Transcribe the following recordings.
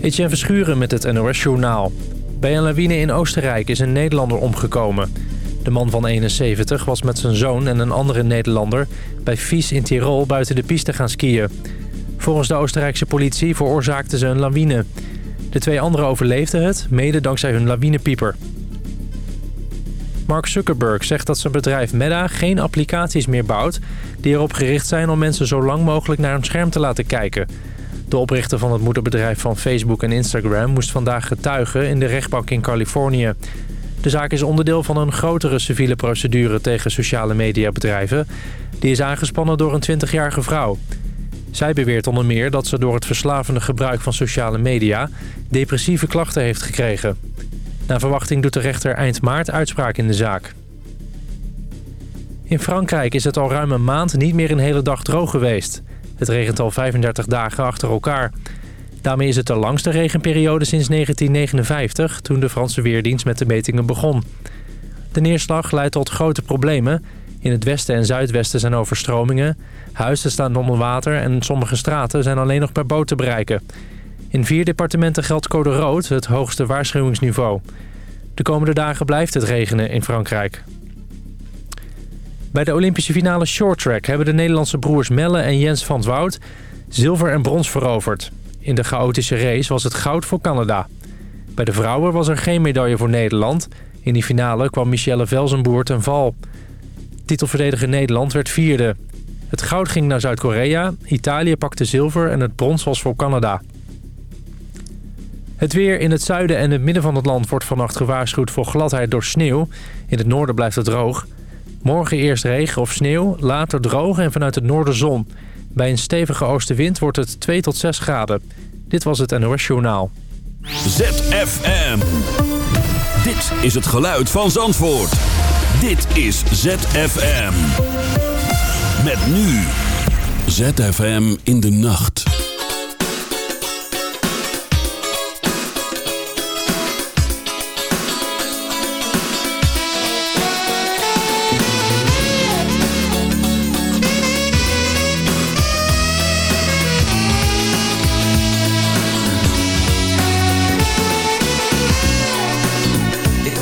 Etienne Verschuren met het NOS-journaal. Bij een lawine in Oostenrijk is een Nederlander omgekomen. De man van 71 was met zijn zoon en een andere Nederlander... bij Fies in Tirol buiten de piste gaan skiën. Volgens de Oostenrijkse politie veroorzaakten ze een lawine. De twee anderen overleefden het, mede dankzij hun lawinepieper. Mark Zuckerberg zegt dat zijn bedrijf Meta geen applicaties meer bouwt... die erop gericht zijn om mensen zo lang mogelijk naar een scherm te laten kijken... De oprichter van het moederbedrijf van Facebook en Instagram moest vandaag getuigen in de rechtbank in Californië. De zaak is onderdeel van een grotere civiele procedure tegen sociale mediabedrijven. Die is aangespannen door een 20-jarige vrouw. Zij beweert onder meer dat ze door het verslavende gebruik van sociale media depressieve klachten heeft gekregen. Naar verwachting doet de rechter eind maart uitspraak in de zaak. In Frankrijk is het al ruim een maand niet meer een hele dag droog geweest. Het regent al 35 dagen achter elkaar. Daarmee is het de langste regenperiode sinds 1959... toen de Franse Weerdienst met de metingen begon. De neerslag leidt tot grote problemen. In het westen en zuidwesten zijn overstromingen. Huizen staan onder water en sommige straten zijn alleen nog per boot te bereiken. In vier departementen geldt code rood, het hoogste waarschuwingsniveau. De komende dagen blijft het regenen in Frankrijk. Bij de Olympische finale shorttrack hebben de Nederlandse broers Melle en Jens van het Woud zilver en brons veroverd. In de chaotische race was het goud voor Canada. Bij de vrouwen was er geen medaille voor Nederland. In die finale kwam Michelle Velzenboer ten val. Titelverdediger Nederland werd vierde. Het goud ging naar Zuid-Korea, Italië pakte zilver en het brons was voor Canada. Het weer in het zuiden en het midden van het land wordt vannacht gewaarschuwd voor gladheid door sneeuw. In het noorden blijft het droog. Morgen eerst regen of sneeuw, later droog en vanuit het noorden zon. Bij een stevige oostenwind wordt het 2 tot 6 graden. Dit was het NOS Journaal. ZFM. Dit is het geluid van Zandvoort. Dit is ZFM. Met nu. ZFM in de nacht.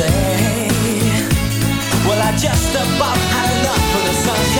say? Well, I just about had enough for the sunshine.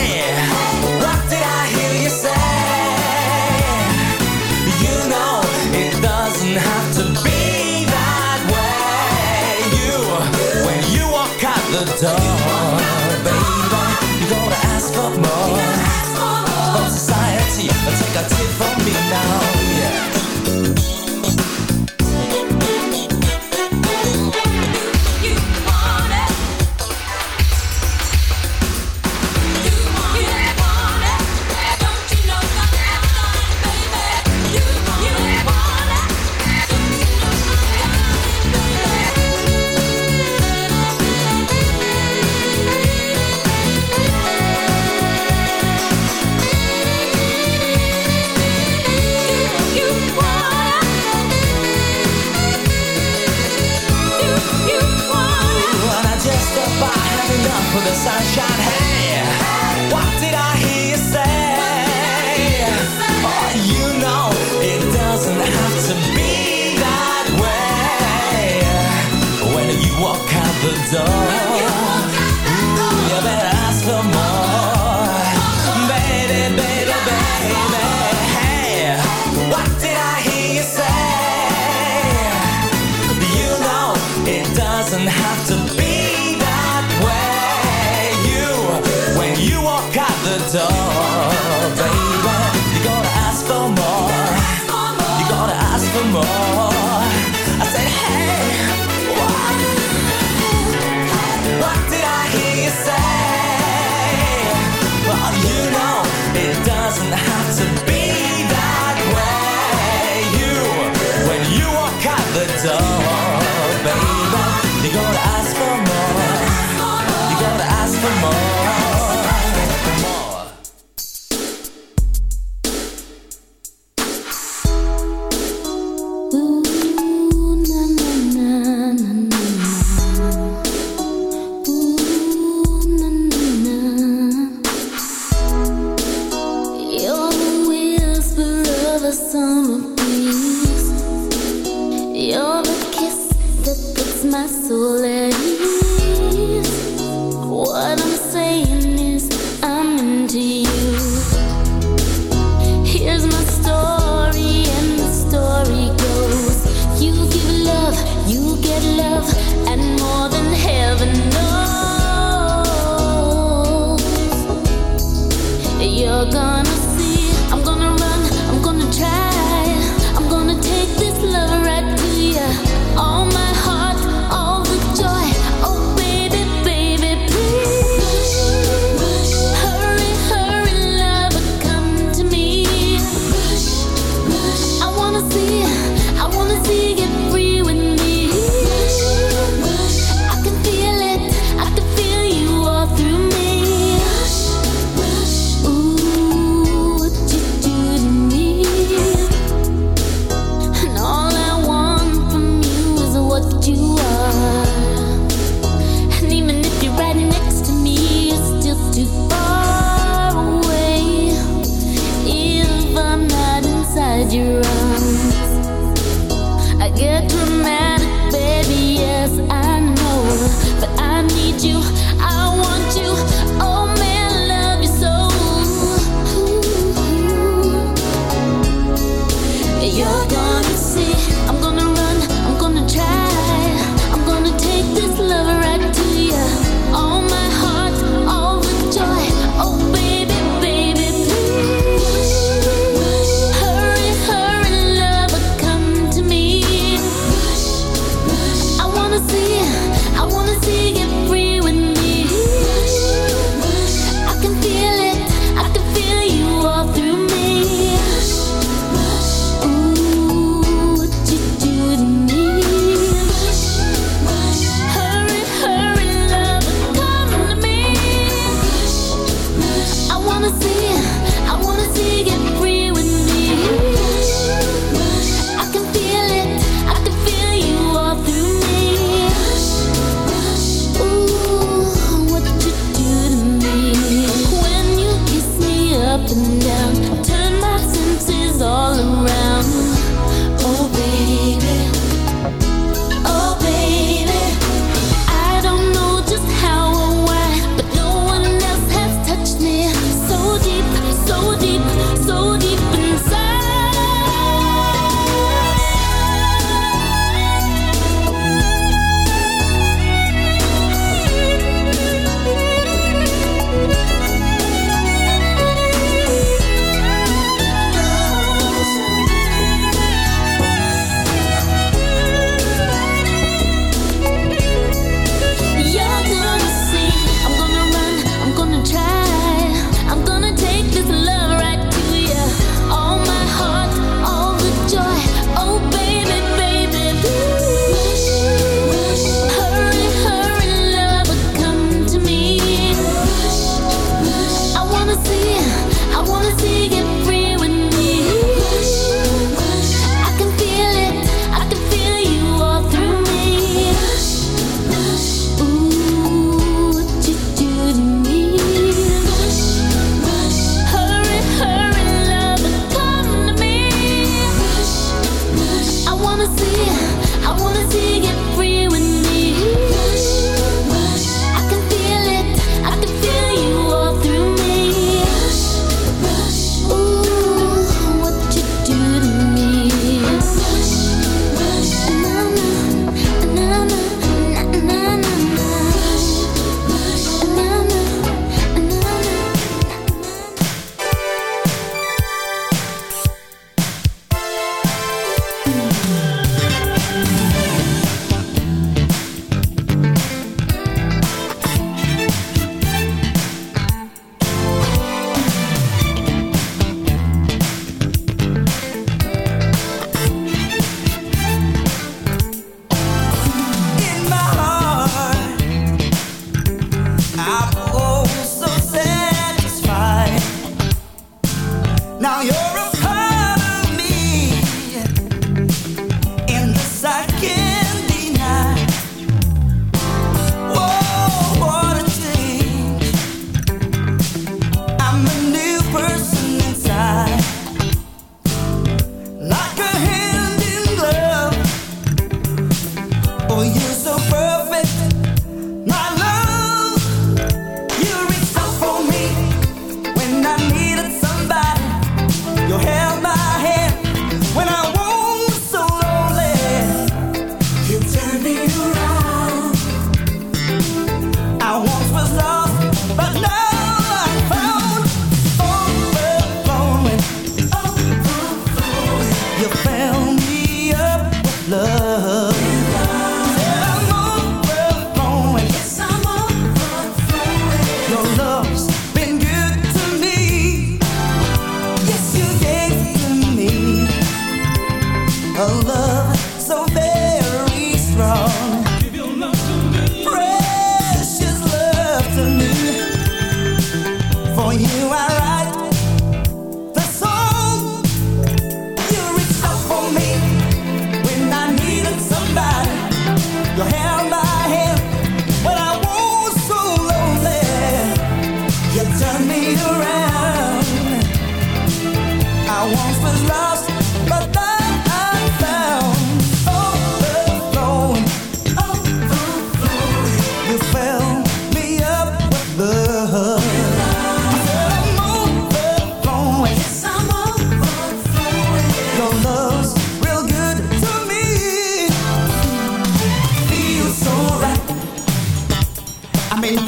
door, baby, you gotta ask for more. From society, take a tip from me now.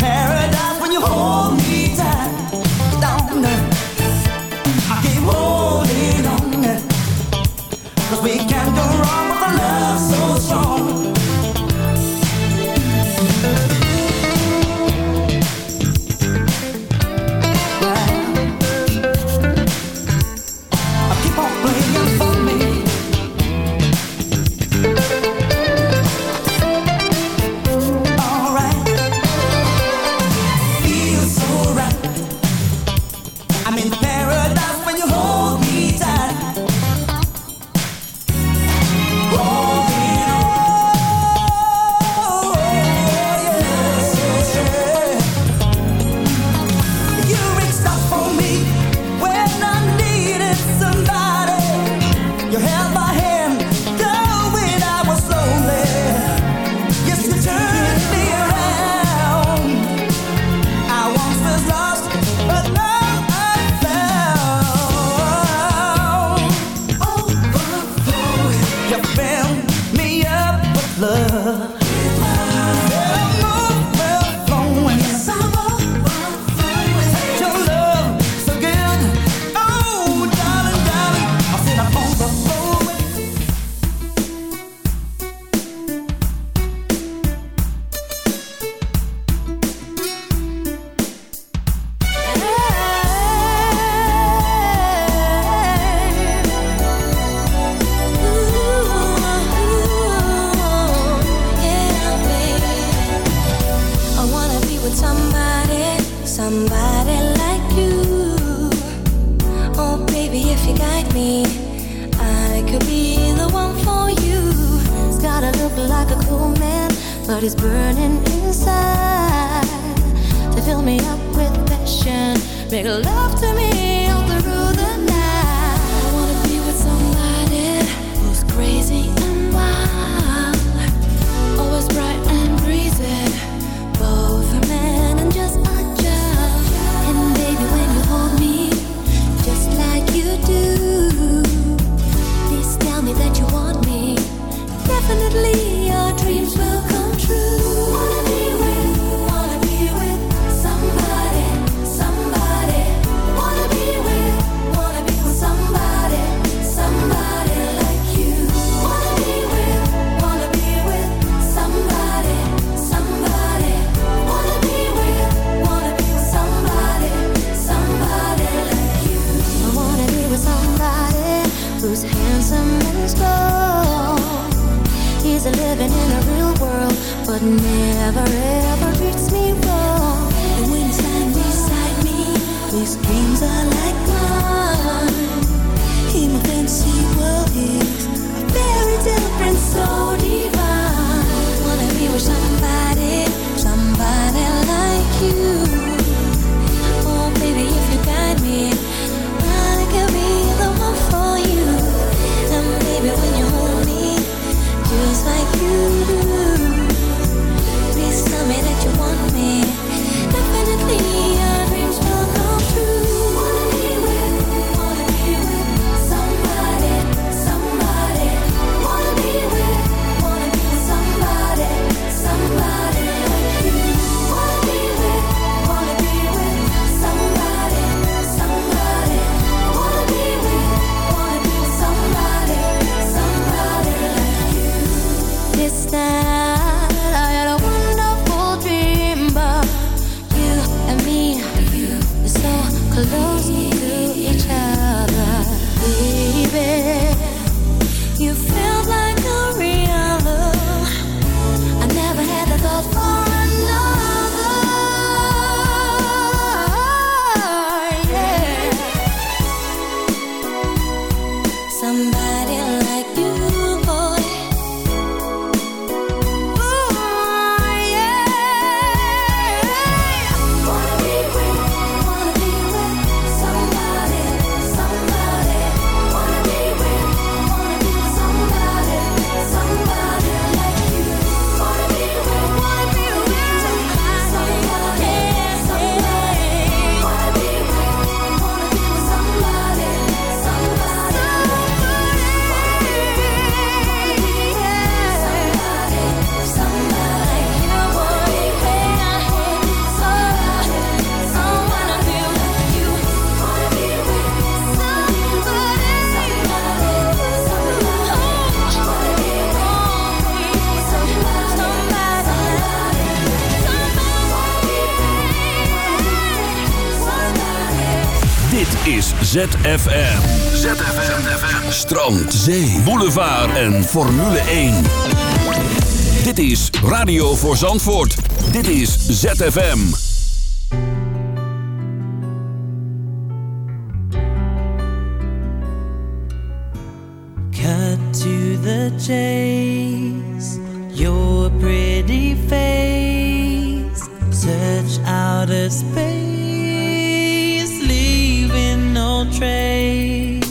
paradise when you hold me tight. I keep holding we could be the one for you. He's gotta look like a cool man, but he's burning inside. to fill me up with passion, make love to me all through the night. I wanna be with somebody who's crazy never ever treats me wrong. When beside me, these dreams are like. ZFM. ZFM. Strand, zee, boulevard en Formule 1. Dit is Radio voor Zandvoort. Dit is ZFM. Cut to the chase. Your pretty face. Search out a space. trade.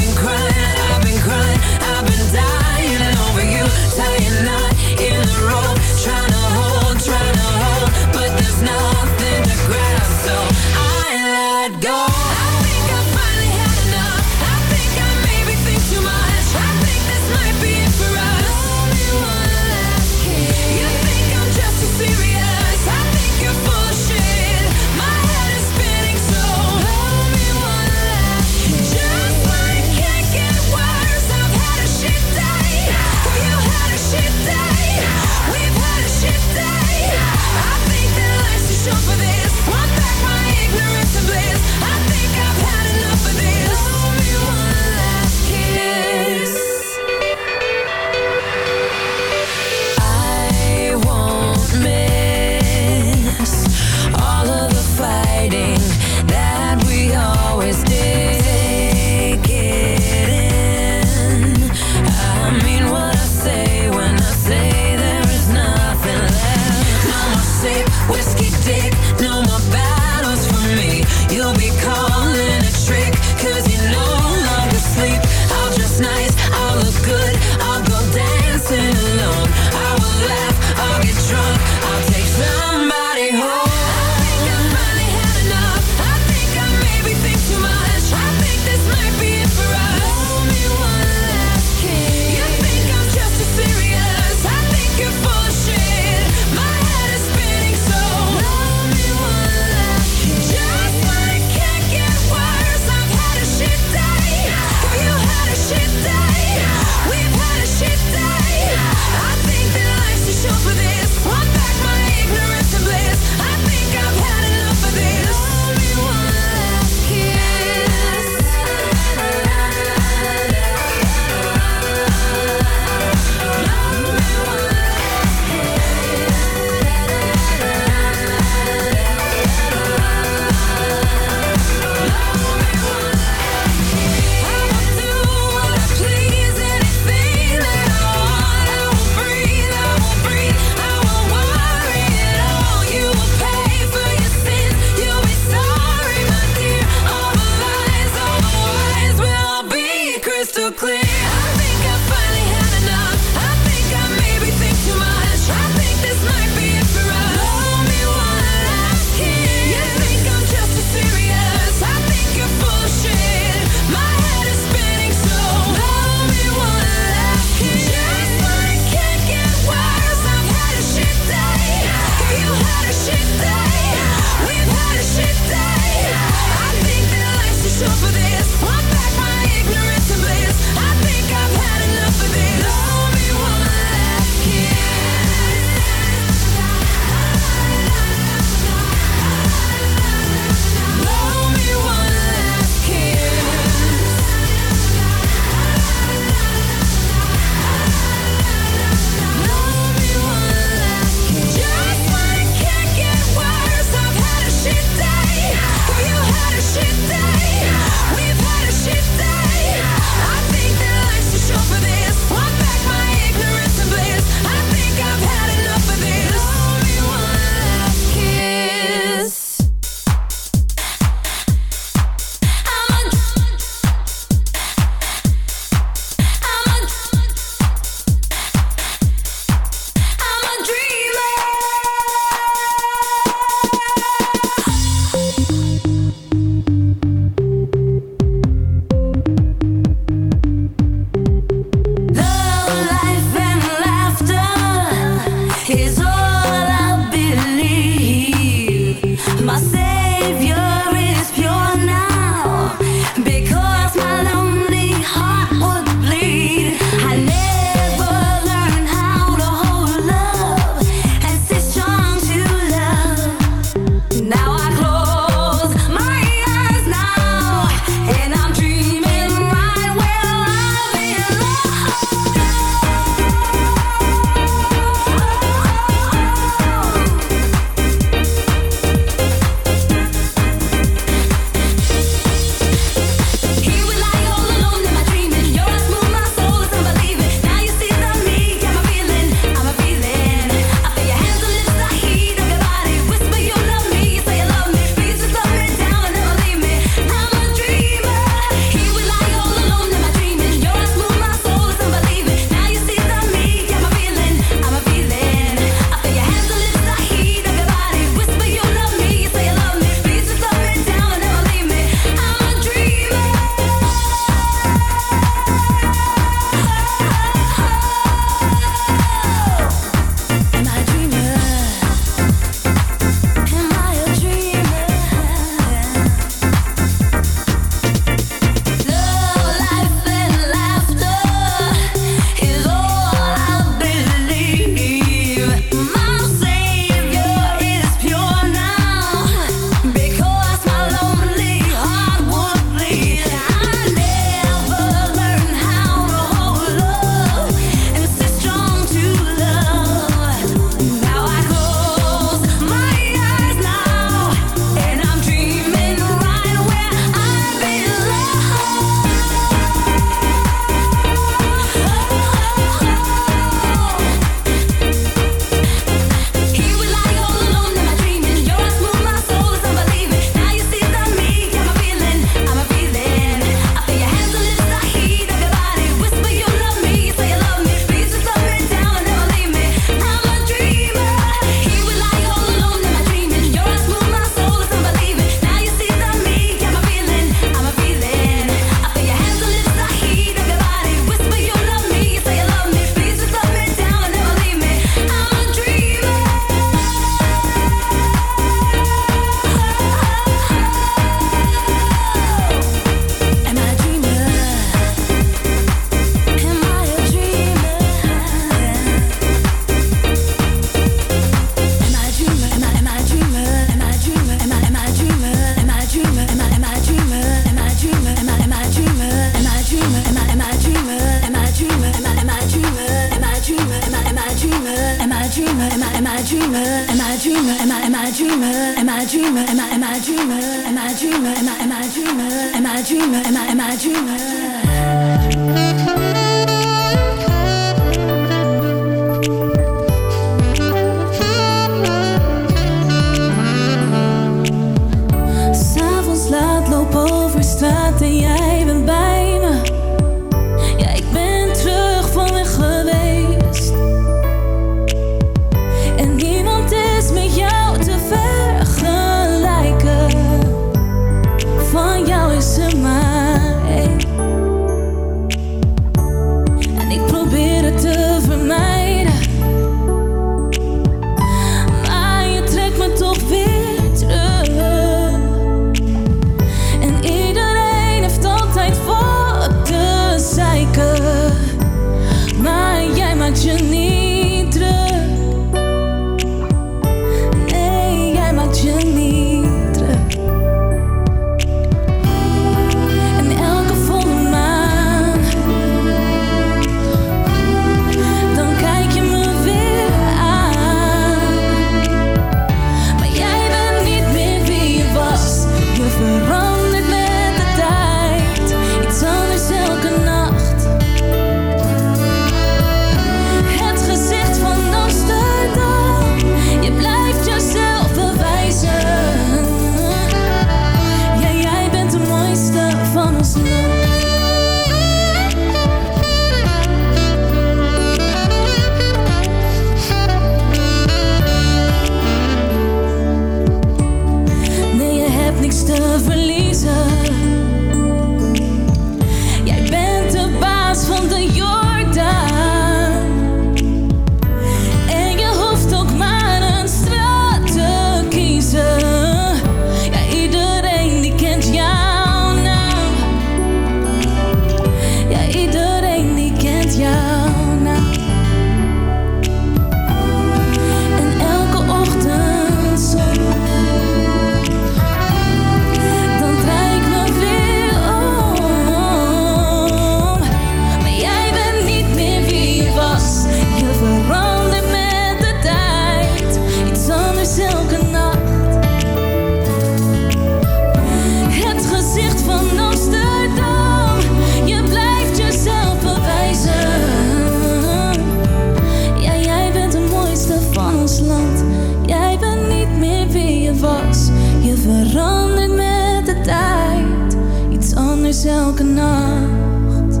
elke nacht.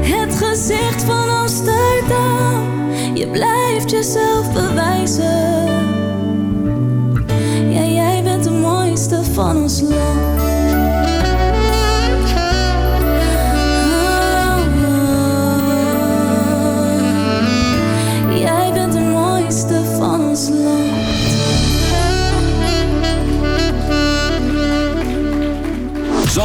Het gezicht van Amsterdam, je blijft jezelf bewijzen.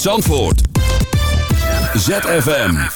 Zandvoort. ZFM.